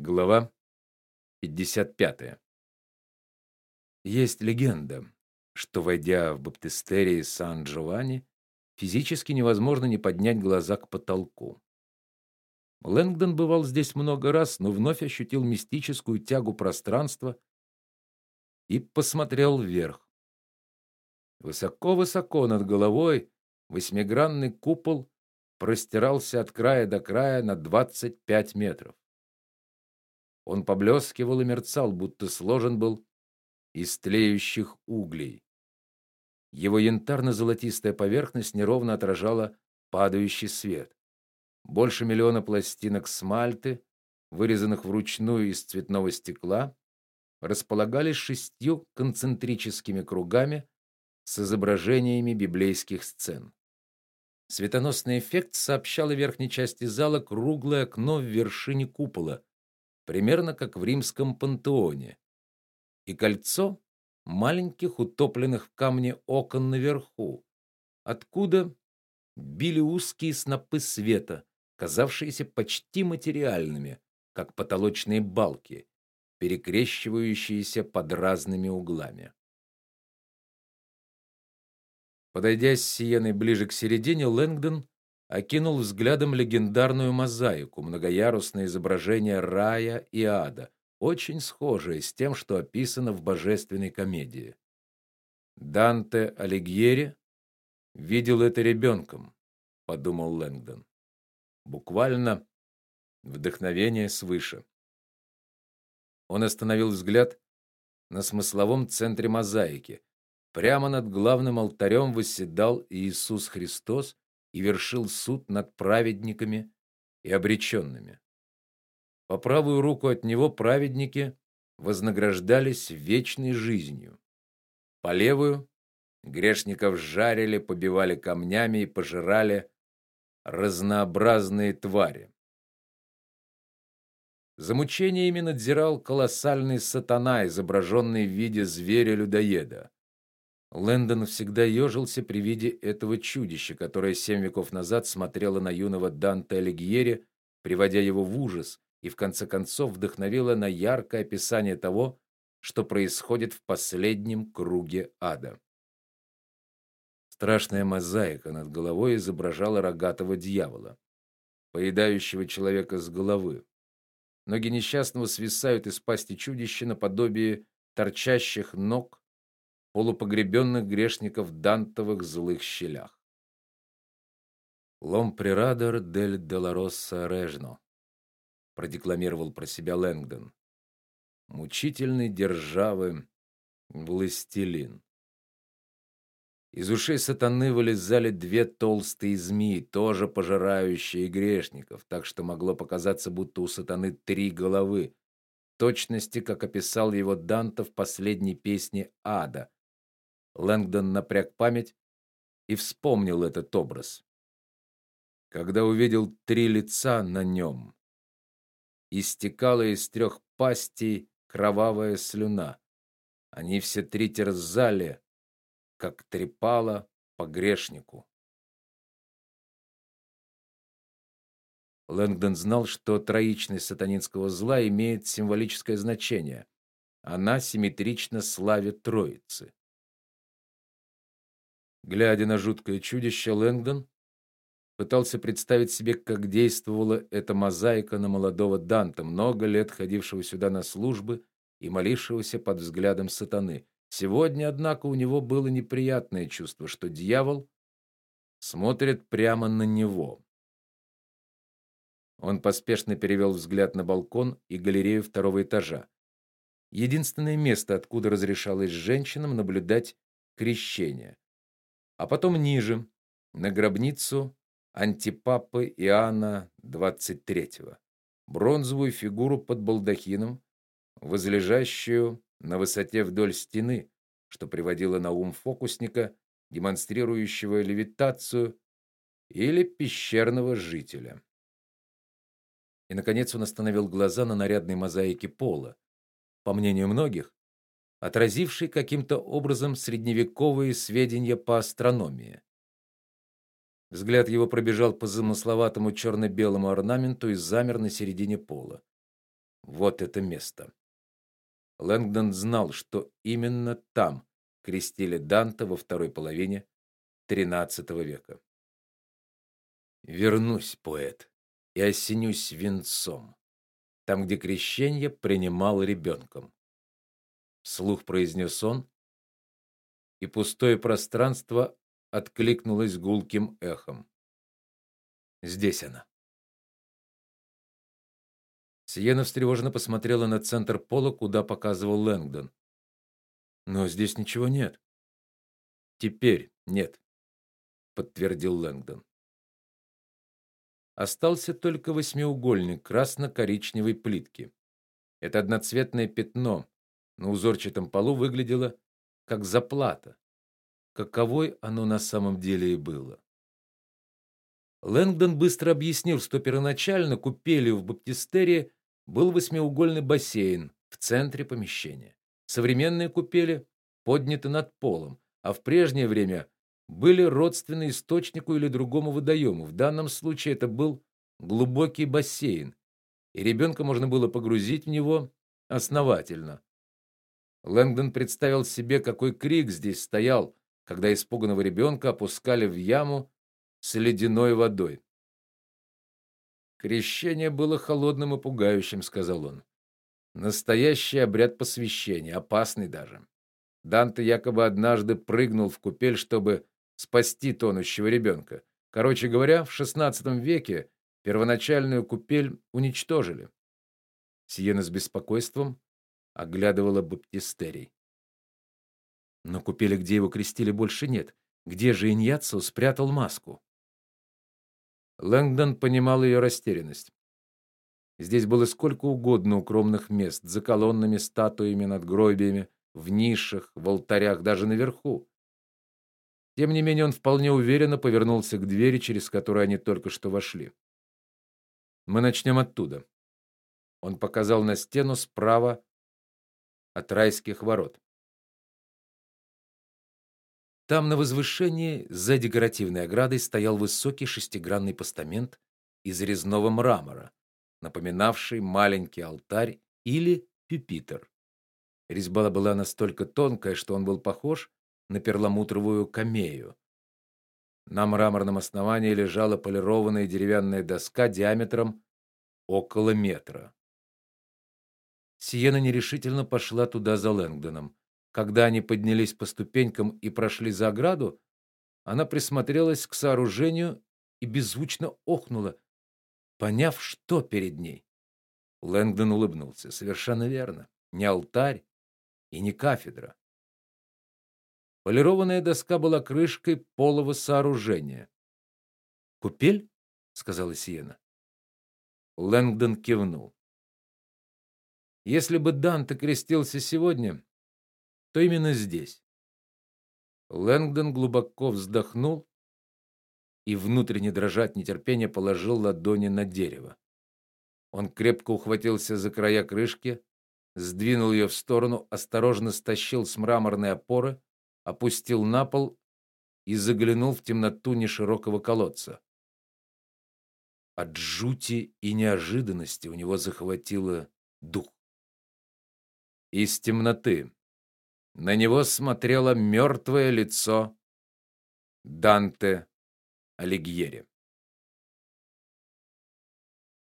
Глава 55. Есть легенда, что войдя в баптистерий Сан-Джованни, физически невозможно не поднять глаза к потолку. Лэнгдон бывал здесь много раз, но вновь ощутил мистическую тягу пространства и посмотрел вверх. Высоко-высоко над головой восьмигранный купол простирался от края до края на 25 метров. Он поблескивал и мерцал, будто сложен был из тлеющих углей. Его янтарно-золотистая поверхность неровно отражала падающий свет. Больше миллиона пластинок смальты, вырезанных вручную из цветного стекла, располагались шестью концентрическими кругами с изображениями библейских сцен. Светоносный эффект сообщало верхней части зала круглое окно в вершине купола, примерно как в римском пантеоне, и кольцо маленьких утопленных в камне окон наверху, откуда били узкие снопы света, казавшиеся почти материальными, как потолочные балки, перекрещивающиеся под разными углами. Подойдя с Сиеной ближе к середине, Лэнгдон окинул взглядом легендарную мозаику, многоярусное изображение рая и ада, очень схожее с тем, что описано в божественной комедии. Данте Алигьери видел это ребенком, подумал Лэнгдон. Буквально вдохновение свыше. Он остановил взгляд на смысловом центре мозаики. Прямо над главным алтарем восседал Иисус Христос и вершил суд над праведниками и обреченными. По правую руку от него праведники вознаграждались вечной жизнью. По левую грешников жарили, побивали камнями и пожирали разнообразные твари. За мучениями надзирал колоссальный сатана, изображенный в виде зверя-людоеда. Лэндон всегда ежился при виде этого чудища, которое семь веков назад смотрело на юного Данте Алигьери, приводя его в ужас, и в конце концов вдохновило на яркое описание того, что происходит в последнем круге ада. Страшная мозаика над головой изображала рогатого дьявола, поедающего человека с головы. Ноги несчастного свисают из пасти чудища наподобие торчащих ног полупогребенных грешников в дантовых злых щелях. Лом прирадор дель Долороса Режно, продекламировал про себя Лэнгдон. Мучительный державы властелин. Из ушей сатаны вылезали две толстые змеи, тоже пожирающие грешников, так что могло показаться, будто у сатаны три головы, точности, как описал его Данте в последней песне Ада, Лэнгдон напряг память и вспомнил этот образ. Когда увидел три лица на нем, истекала из трех пастей кровавая слюна. Они все три терзали, как трепало по грешнику. Лэнгдон знал, что троичность сатанинского зла имеет символическое значение. Она симметрична славе Троицы. Глядя на жуткое чудище, Лэнгдон пытался представить себе, как действовала эта мозаика на молодого Данта, много лет ходившего сюда на службы и молившегося под взглядом сатаны. Сегодня, однако, у него было неприятное чувство, что дьявол смотрит прямо на него. Он поспешно перевел взгляд на балкон и галерею второго этажа. Единственное место, откуда разрешалось женщинам наблюдать крещение а потом ниже, на гробницу антипапы Иоанна XXIII, бронзовую фигуру под балдахином, возлежащую на высоте вдоль стены, что приводило на ум фокусника, демонстрирующего левитацию или пещерного жителя. И наконец он остановил глаза на нарядной мозаике пола. По мнению многих, отразивший каким-то образом средневековые сведения по астрономии. Взгляд его пробежал по замысловатому черно белому орнаменту и замер на середине пола. вот это место. Лэнгдон знал, что именно там крестили Данте во второй половине XIII века. Вернусь, поэт, и осенюсь венцом, там, где крещение принимал ребенком. Слух произнес он, и пустое пространство откликнулось гулким эхом. Здесь она. Сиена встревоженно посмотрела на центр пола, куда показывал Лэнгдон. Но здесь ничего нет. Теперь нет, подтвердил Лэнгдон. Остался только восьмиугольник красно-коричневой плитки. Это одноцветное пятно на узорчатом полу выглядело как заплата. Каковой оно на самом деле и было. Лэнгдон быстро объяснил, что первоначально купелью в баптистерии был восьмиугольный бассейн в центре помещения. Современные купели подняты над полом, а в прежнее время были родственны источнику или другому водоему. В данном случае это был глубокий бассейн, и ребенка можно было погрузить в него основательно. Лэнгдон представил себе, какой крик здесь стоял, когда испуганного ребенка опускали в яму с ледяной водой. Крещение было холодным и пугающим, сказал он. Настоящий обряд посвящения, опасный даже. Данте якобы однажды прыгнул в купель, чтобы спасти тонущего ребенка. Короче говоря, в XVI веке первоначальную купель уничтожили. Сиена с беспокойством оглядывала баптистерий. Но купели, где его крестили, больше нет. Где же Иньяцо спрятал маску? Лэнгдон понимал ее растерянность. Здесь было сколько угодно укромных мест, за колоннами, статуями, надгробиями, в нишах, в алтарях, даже наверху. Тем не менее, он вполне уверенно повернулся к двери, через которую они только что вошли. Мы начнем оттуда. Он показал на стену справа от райских ворот. Там на возвышении за декоративной оградой стоял высокий шестигранный постамент из резного мрамора, напоминавший маленький алтарь или пюпитр. Резьба была настолько тонкая, что он был похож на перламутровую камею. На мраморном основании лежала полированная деревянная доска диаметром около метра. Сиена нерешительно пошла туда за Лэнгдоном. Когда они поднялись по ступенькам и прошли за ограду, она присмотрелась к сооружению и беззвучно охнула, поняв, что перед ней. Лэнгдон улыбнулся. Совершенно верно. Не алтарь и не кафедра. Полированная доска была крышкой полого сооружения. "Купель?" сказала Сиена. Лэнгдон кивнул. Если бы Данте крестился сегодня, то именно здесь. Лэнгдон глубоко вздохнул и внутренне дрожа от нетерпения положил ладони на дерево. Он крепко ухватился за края крышки, сдвинул ее в сторону, осторожно стащил с мраморной опоры, опустил на пол и заглянул в темноту неширокого колодца. От жути и неожиданности у него захватило дух. Из темноты на него смотрело мертвое лицо Данте Алигьери.